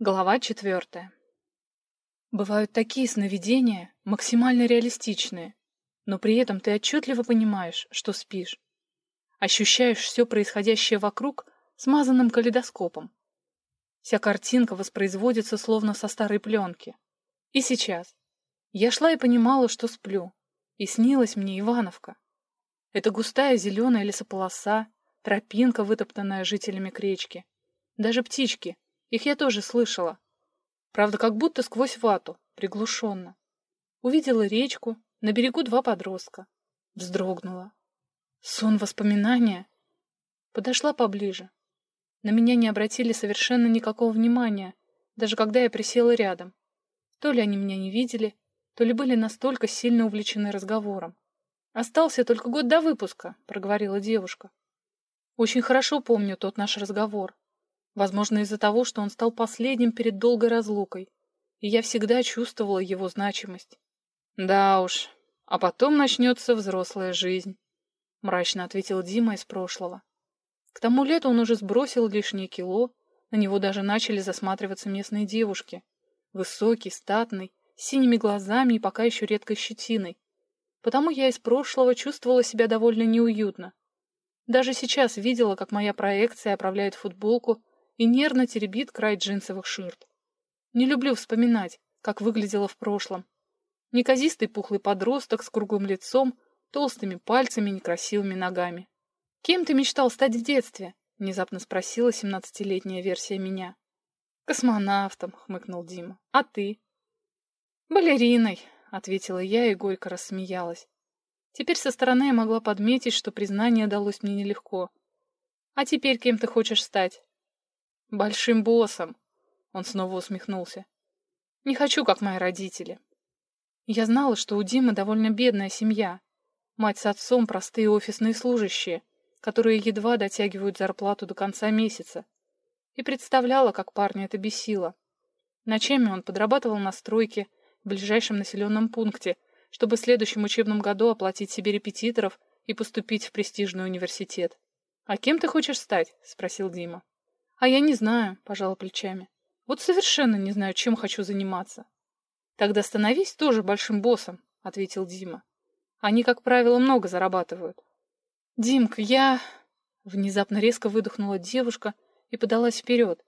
Глава четвертая. Бывают такие сновидения, максимально реалистичные, но при этом ты отчетливо понимаешь, что спишь. Ощущаешь все происходящее вокруг смазанным калейдоскопом. Вся картинка воспроизводится словно со старой пленки. И сейчас. Я шла и понимала, что сплю. И снилась мне Ивановка. Это густая зеленая лесополоса, тропинка, вытоптанная жителями кречки. Даже птички — их я тоже слышала. Правда, как будто сквозь вату, приглушенно. Увидела речку, на берегу два подростка. Вздрогнула. Сон воспоминания. Подошла поближе. На меня не обратили совершенно никакого внимания, даже когда я присела рядом. То ли они меня не видели, то ли были настолько сильно увлечены разговором. «Остался только год до выпуска», — проговорила девушка. «Очень хорошо помню тот наш разговор. Возможно, из-за того, что он стал последним перед долгой разлукой, и я всегда чувствовала его значимость. «Да уж, а потом начнется взрослая жизнь», — мрачно ответил Дима из прошлого. К тому лету он уже сбросил лишнее кило, на него даже начали засматриваться местные девушки. Высокий, статный, с синими глазами и пока еще редкой щетиной. Потому я из прошлого чувствовала себя довольно неуютно. Даже сейчас видела, как моя проекция оправляет футболку и нервно теребит край джинсовых ширт. Не люблю вспоминать, как выглядела в прошлом. Неказистый пухлый подросток с круглым лицом, толстыми пальцами некрасивыми ногами. «Кем ты мечтал стать в детстве?» — внезапно спросила семнадцатилетняя версия меня. «Космонавтом», — хмыкнул Дима. «А ты?» «Балериной», — ответила я и горько рассмеялась. Теперь со стороны я могла подметить, что признание далось мне нелегко. «А теперь кем ты хочешь стать?» Большим боссом. Он снова усмехнулся. Не хочу, как мои родители. Я знала, что у Димы довольно бедная семья. Мать с отцом простые офисные служащие, которые едва дотягивают зарплату до конца месяца. И представляла, как парня это бесило. Ночами он подрабатывал на стройке в ближайшем населенном пункте, чтобы в следующем учебном году оплатить себе репетиторов и поступить в престижный университет. «А кем ты хочешь стать?» — спросил Дима. А я не знаю, пожала плечами. Вот совершенно не знаю, чем хочу заниматься. Тогда становись тоже большим боссом, ответил Дима. Они, как правило, много зарабатывают. Димка, я... Внезапно резко выдохнула девушка и подалась вперед.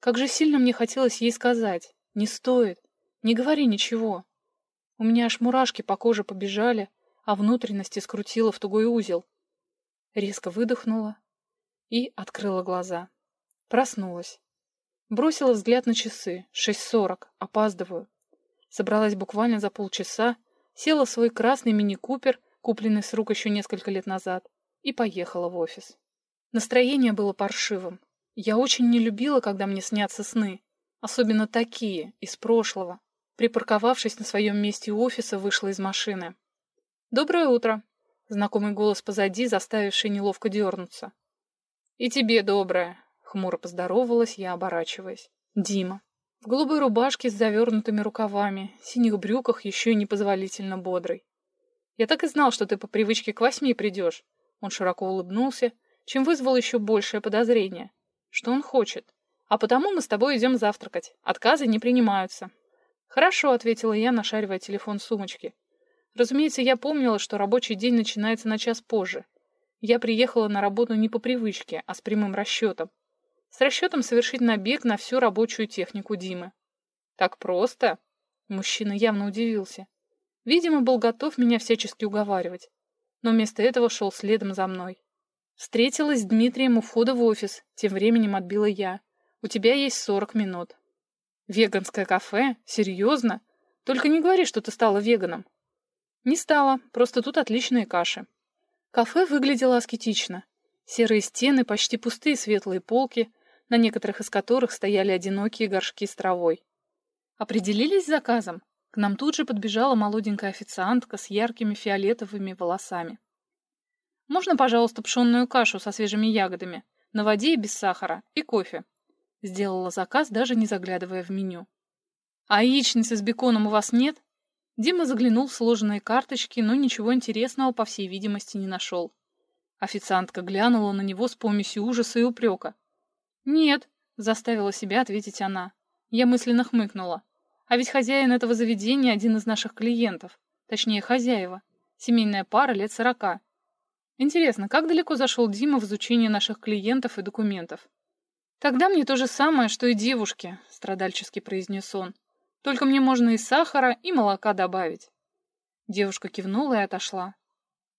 Как же сильно мне хотелось ей сказать. Не стоит. Не говори ничего. У меня аж мурашки по коже побежали, а внутренности скрутило в тугой узел. Резко выдохнула и открыла глаза. Проснулась. Бросила взгляд на часы. Шесть сорок. Опаздываю. Собралась буквально за полчаса, села в свой красный мини-купер, купленный с рук еще несколько лет назад, и поехала в офис. Настроение было паршивым. Я очень не любила, когда мне снятся сны. Особенно такие, из прошлого. Припарковавшись на своем месте у офиса, вышла из машины. «Доброе утро!» Знакомый голос позади, заставивший неловко дернуться. «И тебе доброе!» Хмуро поздоровалась я, оборачиваясь. Дима. В голубой рубашке с завернутыми рукавами, синих брюках еще и непозволительно бодрый. «Я так и знал, что ты по привычке к восьми придешь». Он широко улыбнулся, чем вызвал еще большее подозрение. «Что он хочет? А потому мы с тобой идем завтракать. Отказы не принимаются». «Хорошо», — ответила я, нашаривая телефон в сумочке. Разумеется, я помнила, что рабочий день начинается на час позже. Я приехала на работу не по привычке, а с прямым расчетом с расчетом совершить набег на всю рабочую технику Димы. «Так просто?» Мужчина явно удивился. Видимо, был готов меня всячески уговаривать, но вместо этого шел следом за мной. Встретилась с Дмитрием у входа в офис, тем временем отбила я. «У тебя есть сорок минут». «Веганское кафе? Серьезно? Только не говори, что ты стала веганом». «Не стала, просто тут отличные каши». Кафе выглядело аскетично. Серые стены, почти пустые светлые полки, на некоторых из которых стояли одинокие горшки с травой. Определились с заказом? К нам тут же подбежала молоденькая официантка с яркими фиолетовыми волосами. «Можно, пожалуйста, пшенную кашу со свежими ягодами, на воде и без сахара, и кофе?» Сделала заказ, даже не заглядывая в меню. «А яичницы с беконом у вас нет?» Дима заглянул в сложенные карточки, но ничего интересного, по всей видимости, не нашел. Официантка глянула на него с помесью ужаса и упрека. «Нет», — заставила себя ответить она. Я мысленно хмыкнула. А ведь хозяин этого заведения один из наших клиентов. Точнее, хозяева. Семейная пара лет сорока. Интересно, как далеко зашел Дима в изучении наших клиентов и документов? «Тогда мне то же самое, что и девушке», — страдальчески произнес он. «Только мне можно и сахара, и молока добавить». Девушка кивнула и отошла.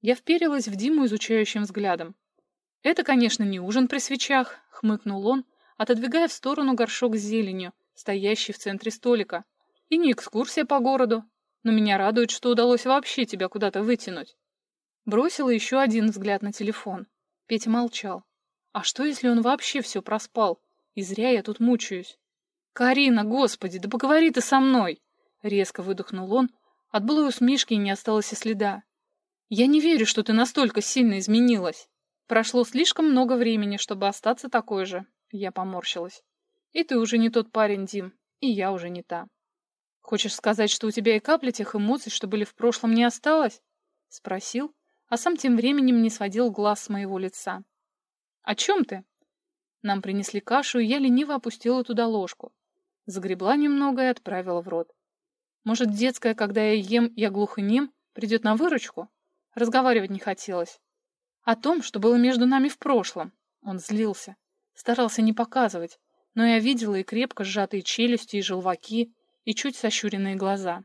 Я вперилась в Диму изучающим взглядом. «Это, конечно, не ужин при свечах», — хмыкнул он, отодвигая в сторону горшок с зеленью, стоящий в центре столика. «И не экскурсия по городу. Но меня радует, что удалось вообще тебя куда-то вытянуть». Бросила еще один взгляд на телефон. Петя молчал. А что, если он вообще все проспал? И зря я тут мучаюсь. «Карина, господи, да поговори ты со мной!» Резко выдохнул он. От былой усмешки не осталось и следа. «Я не верю, что ты настолько сильно изменилась. Прошло слишком много времени, чтобы остаться такой же». Я поморщилась. «И ты уже не тот парень, Дим, и я уже не та». «Хочешь сказать, что у тебя и капли тех эмоций, что были в прошлом, не осталось?» Спросил, а сам тем временем не сводил глаз с моего лица. «О чем ты?» Нам принесли кашу, и я лениво опустила туда ложку. Загребла немного и отправила в рот. Может, детская, когда я ем, я глухонем, придет на выручку? Разговаривать не хотелось. О том, что было между нами в прошлом. Он злился. Старался не показывать, но я видела и крепко сжатые челюсти, и желваки, и чуть сощуренные глаза.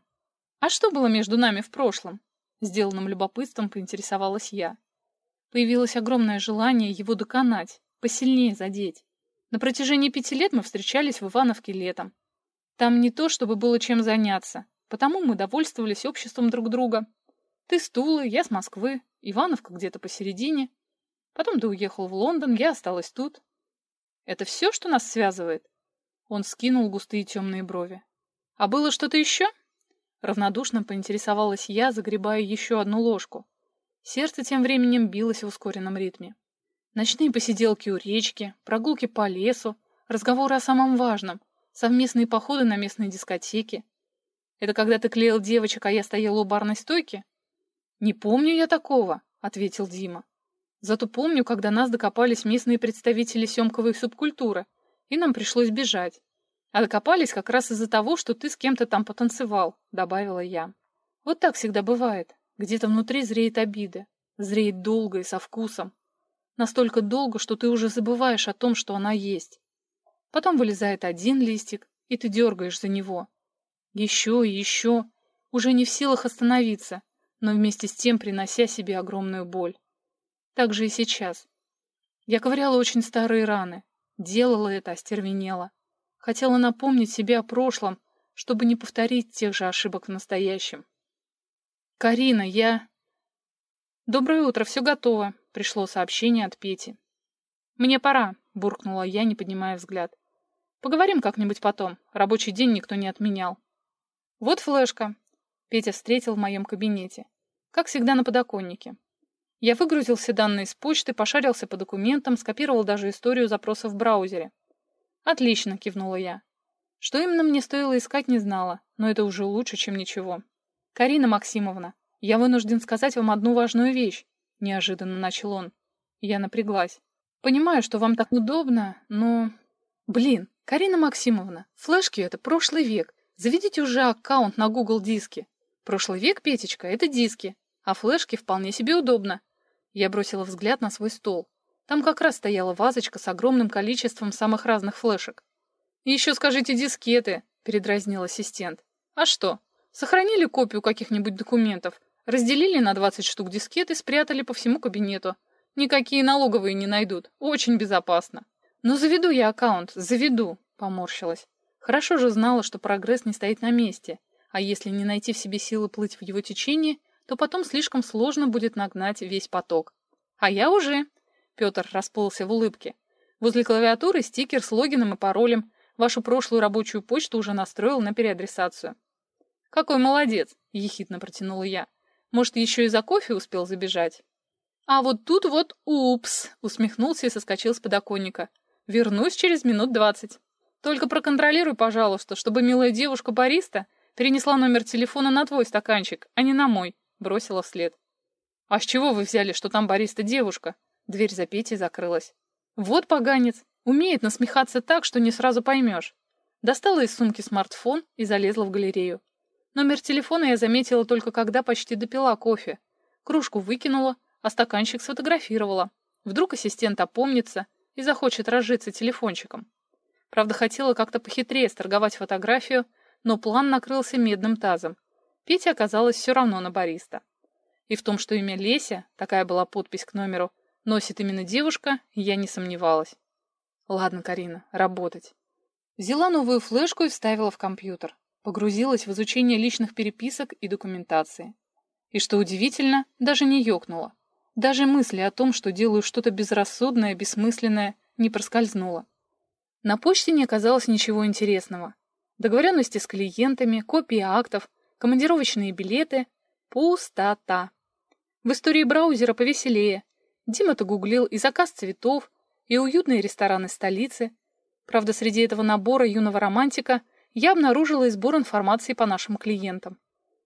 «А что было между нами в прошлом?» Сделанным любопытством поинтересовалась я. Появилось огромное желание его доконать, посильнее задеть. На протяжении пяти лет мы встречались в Ивановке летом. Там не то, чтобы было чем заняться, потому мы довольствовались обществом друг друга. Ты с Тулы, я с Москвы, Ивановка где-то посередине. Потом ты уехал в Лондон, я осталась тут. Это все, что нас связывает? Он скинул густые темные брови. А было что-то еще? Равнодушно поинтересовалась я, загребая еще одну ложку. Сердце тем временем билось в ускоренном ритме. Ночные посиделки у речки, прогулки по лесу, разговоры о самом важном, совместные походы на местные дискотеки. Это когда ты клеил девочек, а я стояла у барной стойки? Не помню я такого, ответил Дима. Зато помню, когда нас докопались местные представители семковой субкультуры, и нам пришлось бежать. А докопались как раз из-за того, что ты с кем-то там потанцевал, добавила я. Вот так всегда бывает. Где-то внутри зреет обида. Зреет долго и со вкусом. Настолько долго, что ты уже забываешь о том, что она есть. Потом вылезает один листик, и ты дергаешь за него. Еще и еще. Уже не в силах остановиться, но вместе с тем принося себе огромную боль. Так же и сейчас. Я ковыряла очень старые раны. Делала это, остервенела. Хотела напомнить себе о прошлом, чтобы не повторить тех же ошибок в настоящем. «Карина, я...» «Доброе утро, все готово», — пришло сообщение от Пети. «Мне пора», — буркнула я, не поднимая взгляд. «Поговорим как-нибудь потом. Рабочий день никто не отменял». «Вот флешка», — Петя встретил в моем кабинете. Как всегда на подоконнике. Я выгрузил все данные с почты, пошарился по документам, скопировал даже историю запроса в браузере. «Отлично», — кивнула я. Что именно мне стоило искать, не знала, но это уже лучше, чем ничего. «Карина Максимовна, я вынужден сказать вам одну важную вещь», — неожиданно начал он. Я напряглась. «Понимаю, что вам так удобно, но...» «Блин, Карина Максимовна, флешки — это прошлый век. Заведите уже аккаунт на Google Диске. Прошлый век, Петечка, — это диски, а флешки вполне себе удобно». Я бросила взгляд на свой стол. Там как раз стояла вазочка с огромным количеством самых разных флешек. «Еще скажите дискеты», — передразнил ассистент. «А что, Сохранили копию каких-нибудь документов, разделили на 20 штук дискет и спрятали по всему кабинету. Никакие налоговые не найдут. Очень безопасно. Но заведу я аккаунт, заведу, поморщилась. Хорошо же знала, что прогресс не стоит на месте. А если не найти в себе силы плыть в его течении, то потом слишком сложно будет нагнать весь поток. А я уже... Петр расплылся в улыбке. Возле клавиатуры стикер с логином и паролем. Вашу прошлую рабочую почту уже настроил на переадресацию. «Какой молодец!» — ехидно протянула я. «Может, еще и за кофе успел забежать?» «А вот тут вот упс!» — усмехнулся и соскочил с подоконника. «Вернусь через минут двадцать. Только проконтролируй, пожалуйста, чтобы милая девушка-бариста перенесла номер телефона на твой стаканчик, а не на мой», — бросила вслед. «А с чего вы взяли, что там бариста девушка?» Дверь за Петей закрылась. «Вот поганец! Умеет насмехаться так, что не сразу поймешь. Достала из сумки смартфон и залезла в галерею. Номер телефона я заметила только когда почти допила кофе. Кружку выкинула, а стаканчик сфотографировала. Вдруг ассистент опомнится и захочет разжиться телефончиком. Правда, хотела как-то похитрее сторговать фотографию, но план накрылся медным тазом. Петя оказалась все равно на бариста. И в том, что имя Леся, такая была подпись к номеру, носит именно девушка, я не сомневалась. Ладно, Карина, работать. Взяла новую флешку и вставила в компьютер. Погрузилась в изучение личных переписок и документации. И что удивительно, даже не ёкнула. Даже мысли о том, что делаю что-то безрассудное, бессмысленное, не проскользнуло. На почте не оказалось ничего интересного. Договоренности с клиентами, копии актов, командировочные билеты — пустота. В истории браузера повеселее. Дима-то гуглил и заказ цветов, и уютные рестораны столицы, Правда, среди этого набора юного романтика я обнаружила и сбор информации по нашим клиентам.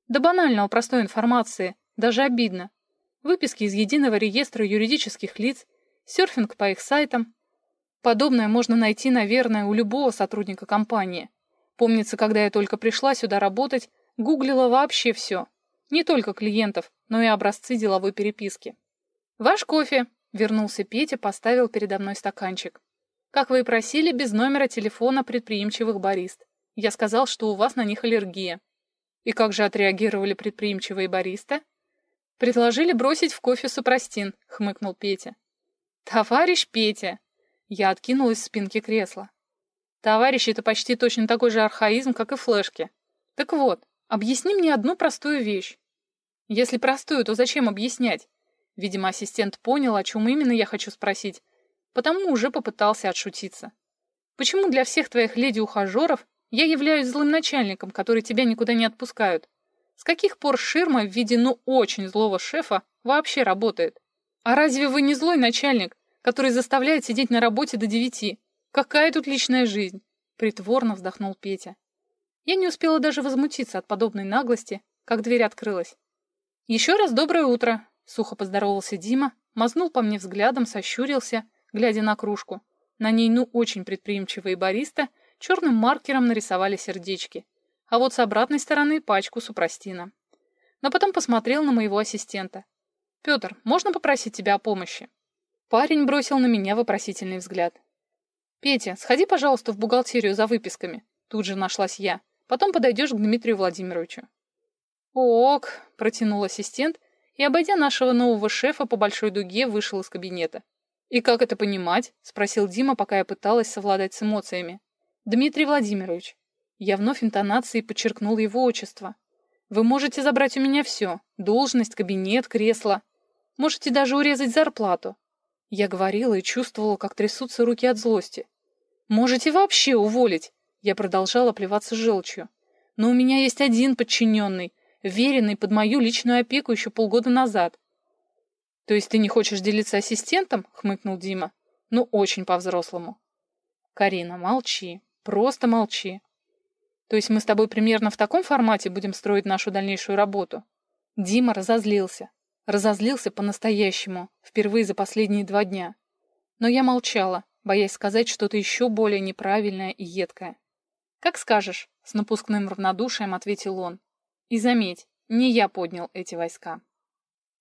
Да банального простой информации, даже обидно. Выписки из единого реестра юридических лиц, серфинг по их сайтам. Подобное можно найти, наверное, у любого сотрудника компании. Помнится, когда я только пришла сюда работать, гуглила вообще все. Не только клиентов, но и образцы деловой переписки. «Ваш кофе!» — вернулся Петя, поставил передо мной стаканчик. Как вы и просили, без номера телефона предприимчивых барист. Я сказал, что у вас на них аллергия. И как же отреагировали предприимчивые баристы? Предложили бросить в кофе супрастин, хмыкнул Петя. Товарищ Петя! Я откинулась с спинки кресла. Товарищ — это почти точно такой же архаизм, как и флешки. Так вот, объясни мне одну простую вещь. Если простую, то зачем объяснять? Видимо, ассистент понял, о чем именно я хочу спросить, потому уже попытался отшутиться. Почему для всех твоих леди-ухажеров я являюсь злым начальником, который тебя никуда не отпускают? С каких пор ширма в виде ну очень злого шефа вообще работает? А разве вы не злой начальник, который заставляет сидеть на работе до девяти? Какая тут личная жизнь? Притворно вздохнул Петя. Я не успела даже возмутиться от подобной наглости, как дверь открылась. «Еще раз доброе утро!» — сухо поздоровался Дима, мазнул по мне взглядом, сощурился — глядя на кружку. На ней ну очень предприимчивые бариста черным маркером нарисовали сердечки, а вот с обратной стороны пачку супрастина. Но потом посмотрел на моего ассистента. «Петр, можно попросить тебя о помощи?» Парень бросил на меня вопросительный взгляд. «Петя, сходи, пожалуйста, в бухгалтерию за выписками». Тут же нашлась я. Потом подойдешь к Дмитрию Владимировичу. «Ок», — протянул ассистент и, обойдя нашего нового шефа по большой дуге, вышел из кабинета. «И как это понимать?» — спросил Дима, пока я пыталась совладать с эмоциями. «Дмитрий Владимирович». Я вновь интонацией подчеркнул его отчество. «Вы можете забрать у меня все. Должность, кабинет, кресло. Можете даже урезать зарплату». Я говорила и чувствовала, как трясутся руки от злости. «Можете вообще уволить!» Я продолжала плеваться желчью. «Но у меня есть один подчиненный, веренный под мою личную опеку еще полгода назад. «То есть ты не хочешь делиться ассистентом?» — хмыкнул Дима. «Ну, очень по-взрослому». «Карина, молчи. Просто молчи. То есть мы с тобой примерно в таком формате будем строить нашу дальнейшую работу?» Дима разозлился. Разозлился по-настоящему, впервые за последние два дня. Но я молчала, боясь сказать что-то еще более неправильное и едкое. «Как скажешь», — с напускным равнодушием ответил он. «И заметь, не я поднял эти войска».